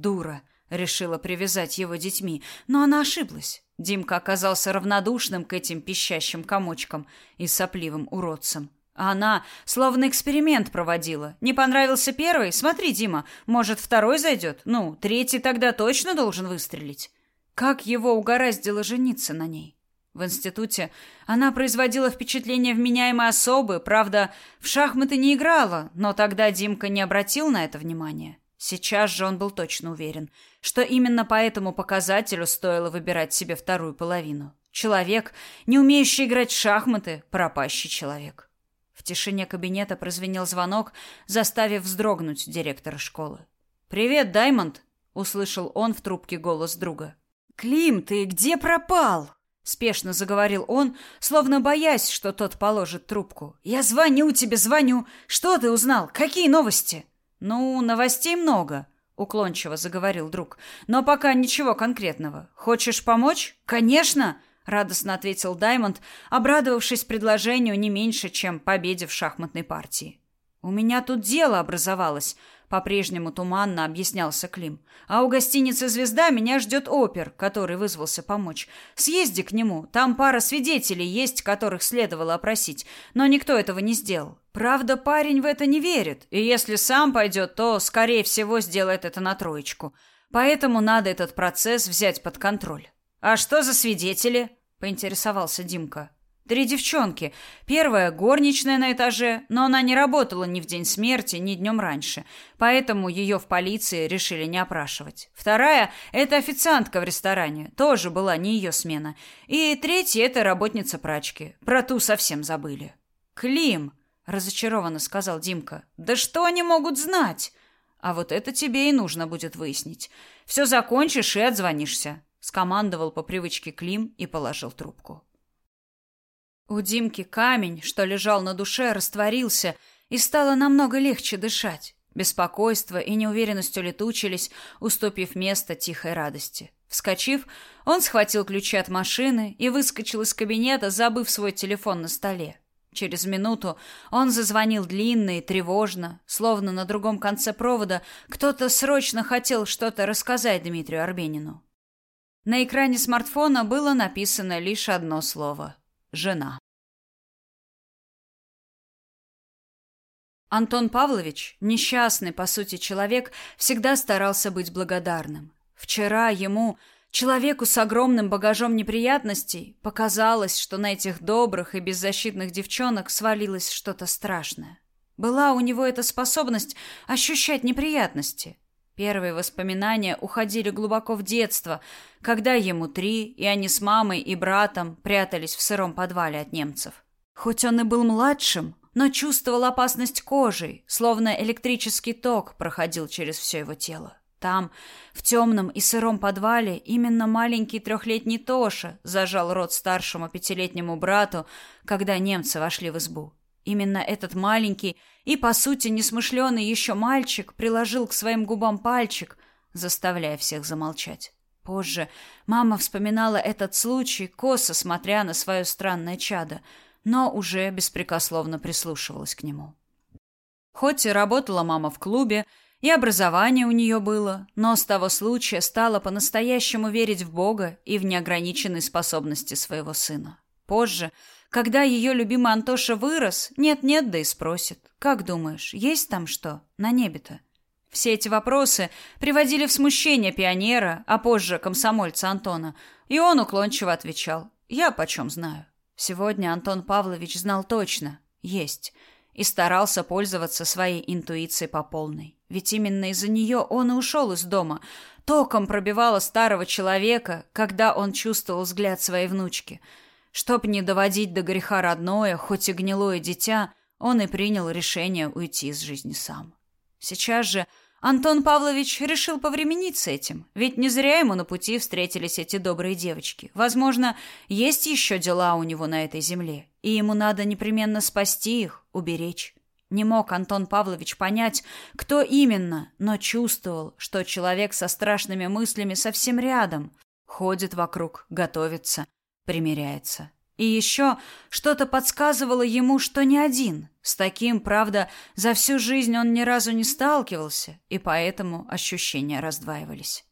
Дура. Решила привязать его детьми, но она ошиблась. Димка оказался равнодушным к этим пищащим комочкам и сопливым уродцам. А она словно эксперимент проводила. Не понравился первый? Смотри, Дима, может, второй зайдет? Ну, третий тогда точно должен выстрелить. Как его угораздило жениться на ней? В институте она производила впечатление вменяемой особы, правда, в шахматы не играла, но тогда Димка не обратил на это внимания. Сейчас же он был точно уверен, что именно по этому показателю стоило выбирать себе вторую половину. Человек, не умеющий играть в шахматы, пропащий человек. В тишине кабинета прозвенел звонок, заставив вздрогнуть директора школы. «Привет, Даймонд!» — услышал он в трубке голос друга. «Клим, ты где пропал?» — спешно заговорил он, словно боясь, что тот положит трубку. «Я звоню тебе, звоню. Что ты узнал? Какие новости?» «Ну, новостей много», — уклончиво заговорил друг. «Но пока ничего конкретного. Хочешь помочь?» «Конечно!» — радостно ответил Даймонд, обрадовавшись предложению не меньше, чем победе в шахматной партии. «У меня тут дело образовалось», по-прежнему туманно объяснялся Клим. А у гостиницы Звезда меня ждет опер, который вызвался помочь. Съезди к нему, там пара свидетелей есть, которых следовало опросить, но никто этого не сделал. Правда, парень в это не верит, и если сам пойдет, то, скорее всего, сделает это на троечку. Поэтому надо этот процесс взять под контроль. А что за свидетели? поинтересовался Димка. Три девчонки. Первая горничная на этаже, но она не работала ни в день смерти, ни днем раньше, поэтому ее в полиции решили не опрашивать. Вторая это официантка в ресторане, тоже была не ее смена. И третья это работница прачки. Про ту совсем забыли. Клим, разочарованно сказал Димка. Да что они могут знать? А вот это тебе и нужно будет выяснить. Все закончишь и отзвонишься, скомандовал по привычке Клим и положил трубку. У Димки камень, что лежал на душе, растворился, и стало намного легче дышать. Беспокойство и неуверенность улетучились, уступив место тихой радости. Вскочив, он схватил ключи от машины и выскочил из кабинета, забыв свой телефон на столе. Через минуту он зазвонил длинно и тревожно, словно на другом конце провода кто-то срочно хотел что-то рассказать Дмитрию Арбенину. На экране смартфона было написано лишь одно слово жена. Антон Павлович, несчастный по сути человек, всегда старался быть благодарным. Вчера ему, человеку с огромным багажом неприятностей, показалось, что на этих добрых и беззащитных девчонок свалилось что-то страшное. Была у него эта способность ощущать неприятности. Первые воспоминания уходили глубоко в детство, когда ему три, и они с мамой и братом прятались в сыром подвале от немцев. Хоть он и был младшим, но чувствовал опасность кожей, словно электрический ток проходил через все его тело. Там, в темном и сыром подвале, именно маленький трехлетний Тоша зажал рот старшему пятилетнему брату, когда немцы вошли в избу. Именно этот маленький и, по сути, несмышленый еще мальчик приложил к своим губам пальчик, заставляя всех замолчать. Позже мама вспоминала этот случай, косо смотря на свое странное чадо, но уже беспрекословно прислушивалась к нему. Хоть и работала мама в клубе, и образование у нее было, но с того случая стала по-настоящему верить в Бога и в неограниченные способности своего сына. Позже когда ее любимый Антоша вырос, нет-нет, да и спросит. «Как думаешь, есть там что? На небе-то?» Все эти вопросы приводили в смущение пионера, а позже комсомольца Антона, и он уклончиво отвечал «Я почем знаю». Сегодня Антон Павлович знал точно «есть» и старался пользоваться своей интуицией по полной. Ведь именно из-за нее он и ушел из дома. Током пробивало старого человека, когда он чувствовал взгляд своей внучки – Чтоб не доводить до греха родное, хоть и гнилое дитя, он и принял решение уйти из жизни сам. Сейчас же Антон Павлович решил повременить с этим, ведь не зря ему на пути встретились эти добрые девочки. Возможно, есть еще дела у него на этой земле, и ему надо непременно спасти их, уберечь. Не мог Антон Павлович понять, кто именно, но чувствовал, что человек со страшными мыслями совсем рядом, ходит вокруг, готовится, примиряется. И еще что-то подсказывало ему, что не один. С таким, правда, за всю жизнь он ни разу не сталкивался, и поэтому ощущения раздваивались.